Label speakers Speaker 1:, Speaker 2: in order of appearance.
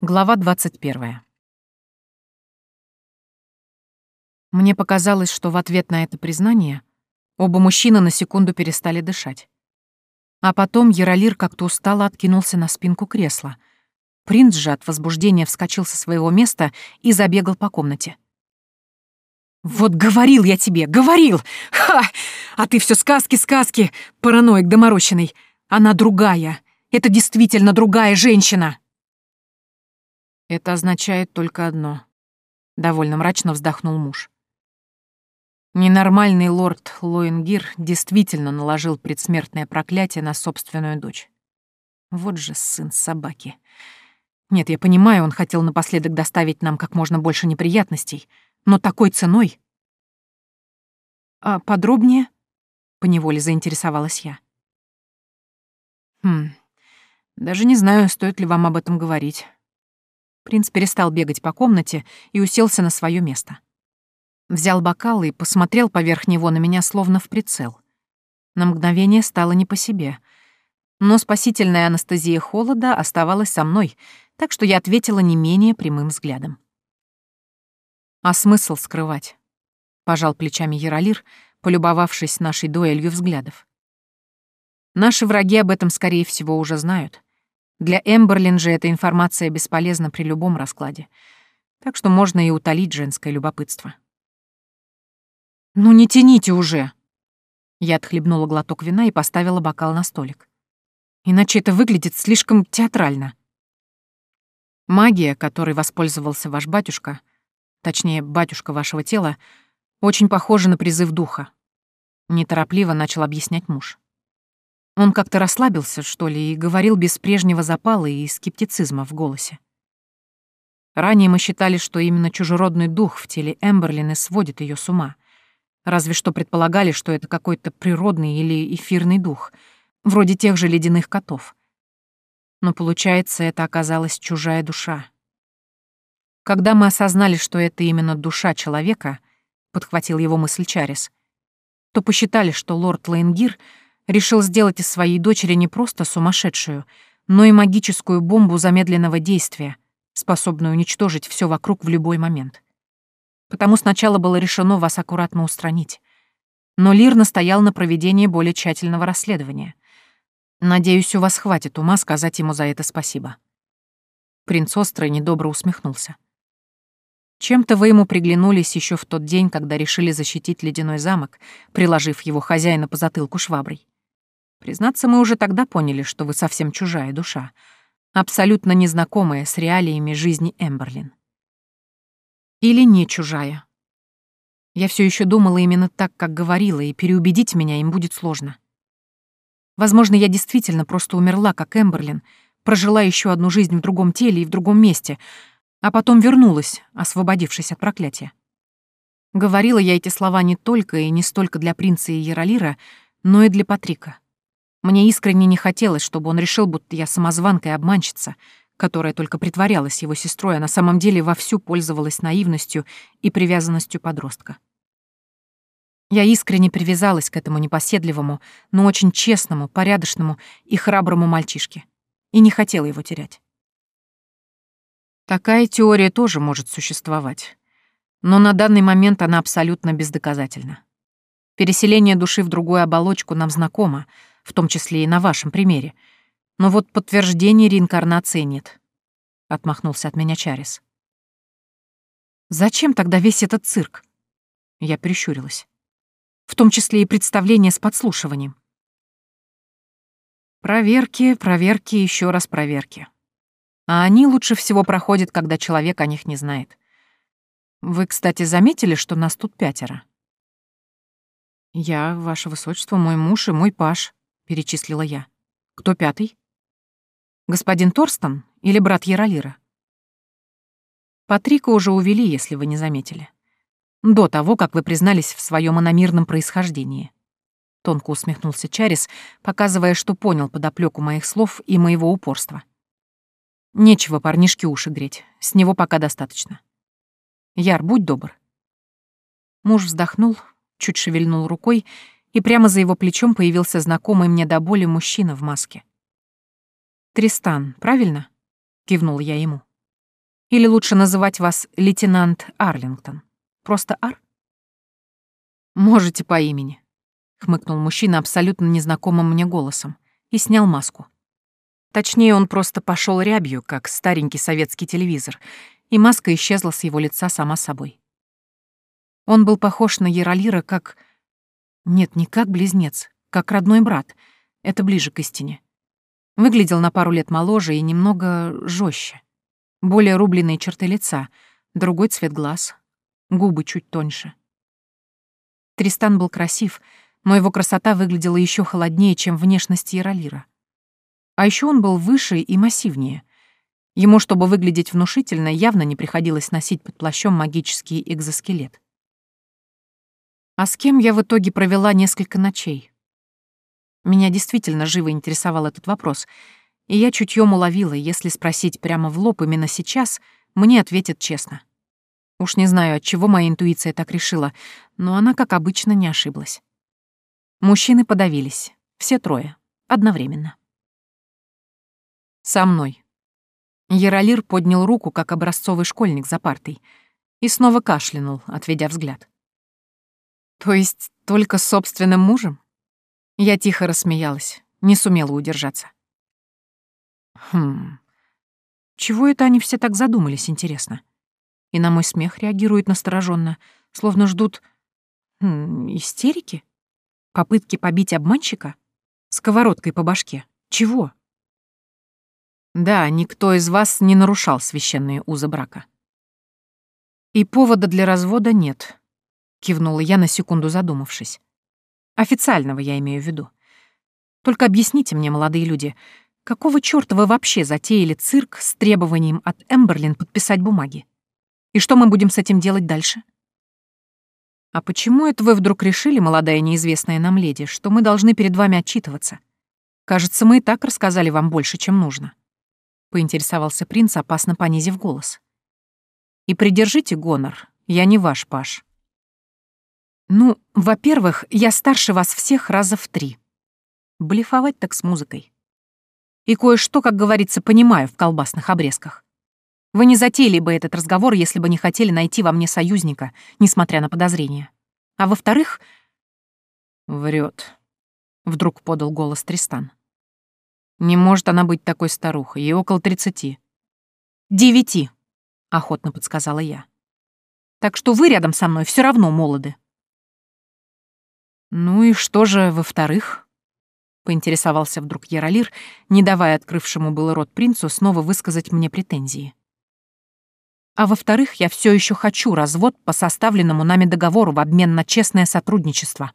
Speaker 1: Глава 21. Мне показалось, что в ответ на это признание оба мужчины на секунду перестали дышать. А потом Яролир как-то устало откинулся на спинку кресла. Принц же от возбуждения вскочил со своего места и забегал по комнате. «Вот говорил я тебе, говорил! Ха! А ты все сказки, сказки, параноик доморощенный! Она другая! Это действительно другая женщина!» Это означает только одно. Довольно мрачно вздохнул муж. Ненормальный лорд Лоингир действительно наложил предсмертное проклятие на собственную дочь. Вот же сын собаки. Нет, я понимаю, он хотел напоследок доставить нам как можно больше неприятностей, но такой ценой... А подробнее? Поневоле заинтересовалась я. Хм, даже не знаю, стоит ли вам об этом говорить. Принц перестал бегать по комнате и уселся на свое место. Взял бокал и посмотрел поверх него на меня словно в прицел. На мгновение стало не по себе. Но спасительная анестезия холода оставалась со мной, так что я ответила не менее прямым взглядом. «А смысл скрывать?» — пожал плечами Яролир, полюбовавшись нашей дуэлью взглядов. «Наши враги об этом, скорее всего, уже знают. Для Эмберлин же эта информация бесполезна при любом раскладе. Так что можно и утолить женское любопытство. «Ну не тяните уже!» Я отхлебнула глоток вина и поставила бокал на столик. Иначе это выглядит слишком театрально. Магия, которой воспользовался ваш батюшка, точнее, батюшка вашего тела, очень похожа на призыв духа. Неторопливо начал объяснять муж. Он как-то расслабился, что ли, и говорил без прежнего запала и скептицизма в голосе. Ранее мы считали, что именно чужеродный дух в теле Эмберлины сводит ее с ума. Разве что предполагали, что это какой-то природный или эфирный дух, вроде тех же ледяных котов. Но получается, это оказалась чужая душа. Когда мы осознали, что это именно душа человека, подхватил его мысль Чарис, то посчитали, что лорд Лейнгир — решил сделать из своей дочери не просто сумасшедшую, но и магическую бомбу замедленного действия, способную уничтожить все вокруг в любой момент. Потому сначала было решено вас аккуратно устранить. Но Лир настоял на проведении более тщательного расследования. Надеюсь, у вас хватит ума сказать ему за это спасибо. Принц остро и недобро усмехнулся. Чем-то вы ему приглянулись еще в тот день, когда решили защитить ледяной замок, приложив его хозяина по затылку шваброй. Признаться, мы уже тогда поняли, что вы совсем чужая душа, абсолютно незнакомая с реалиями жизни Эмберлин. Или не чужая. Я все еще думала именно так, как говорила, и переубедить меня им будет сложно. Возможно, я действительно просто умерла, как Эмберлин, прожила еще одну жизнь в другом теле и в другом месте, а потом вернулась, освободившись от проклятия. Говорила я эти слова не только и не столько для принца и Яролира, но и для Патрика. Мне искренне не хотелось, чтобы он решил, будто я самозванка и обманщица, которая только притворялась его сестрой, а на самом деле вовсю пользовалась наивностью и привязанностью подростка. Я искренне привязалась к этому непоседливому, но очень честному, порядочному и храброму мальчишке и не хотела его терять. Такая теория тоже может существовать, но на данный момент она абсолютно бездоказательна. Переселение души в другую оболочку нам знакомо, в том числе и на вашем примере. Но вот подтверждения реинкарнации нет. Отмахнулся от меня Чарис. Зачем тогда весь этот цирк? Я прищурилась. В том числе и представление с подслушиванием. Проверки, проверки, еще раз проверки. А они лучше всего проходят, когда человек о них не знает. Вы, кстати, заметили, что нас тут пятеро? Я, ваше высочество, мой муж и мой паш перечислила я. Кто пятый? Господин Торстон или брат Яролира? Патрика уже увели, если вы не заметили. До того, как вы признались в своем иномирном происхождении. Тонко усмехнулся Чарис, показывая, что понял подоплеку моих слов и моего упорства. Нечего парнишке уши греть, с него пока достаточно. Яр, будь добр. Муж вздохнул, чуть шевельнул рукой, и прямо за его плечом появился знакомый мне до боли мужчина в маске. «Тристан, правильно?» — кивнул я ему. Или лучше называть вас лейтенант Арлингтон? Просто Ар? Можете по имени, хмыкнул мужчина абсолютно незнакомым мне голосом и снял маску. Точнее, он просто пошел рябью, как старенький советский телевизор, и маска исчезла с его лица сама собой. Он был похож на Яролира как... Нет, не как близнец, как родной брат. Это ближе к истине. Выглядел на пару лет моложе и немного жестче. Более рубленные черты лица, другой цвет глаз, губы чуть тоньше. Тристан был красив, но его красота выглядела еще холоднее, чем внешность Яролира. А еще он был выше и массивнее. Ему, чтобы выглядеть внушительно, явно не приходилось носить под плащом магический экзоскелет. А с кем я в итоге провела несколько ночей? Меня действительно живо интересовал этот вопрос, и я чутьем уловила, если спросить прямо в лоб именно сейчас, мне ответят честно. Уж не знаю, от чего моя интуиция так решила, но она, как обычно, не ошиблась. Мужчины подавились, все трое, одновременно. Со мной. Яролир поднял руку, как образцовый школьник за партой, и снова кашлянул, отведя взгляд. То есть только с собственным мужем? Я тихо рассмеялась, не сумела удержаться. Хм. Чего это они все так задумались, интересно? И на мой смех реагируют настороженно, словно ждут... Хм, истерики? Попытки побить обманщика? Сковородкой по башке? Чего? Да, никто из вас не нарушал священные узы брака. И повода для развода нет, кивнула я на секунду задумавшись. Официального я имею в виду. Только объясните мне, молодые люди, какого чёрта вы вообще затеяли цирк с требованием от Эмберлин подписать бумаги? И что мы будем с этим делать дальше? А почему это вы вдруг решили, молодая неизвестная нам леди, что мы должны перед вами отчитываться? Кажется, мы и так рассказали вам больше, чем нужно. — поинтересовался принц, опасно понизив голос. «И придержите гонор, я не ваш паш». «Ну, во-первых, я старше вас всех раза в три. Блефовать так с музыкой. И кое-что, как говорится, понимаю в колбасных обрезках. Вы не затеяли бы этот разговор, если бы не хотели найти во мне союзника, несмотря на подозрения. А во-вторых...» «Врет», — вдруг подал голос Тристан. Не может она быть такой старухой, ей около тридцати. «Девяти», — охотно подсказала я. «Так что вы рядом со мной все равно молоды». «Ну и что же, во-вторых?» — поинтересовался вдруг Яролир, не давая открывшему было рот принцу снова высказать мне претензии. «А во-вторых, я все еще хочу развод по составленному нами договору в обмен на честное сотрудничество».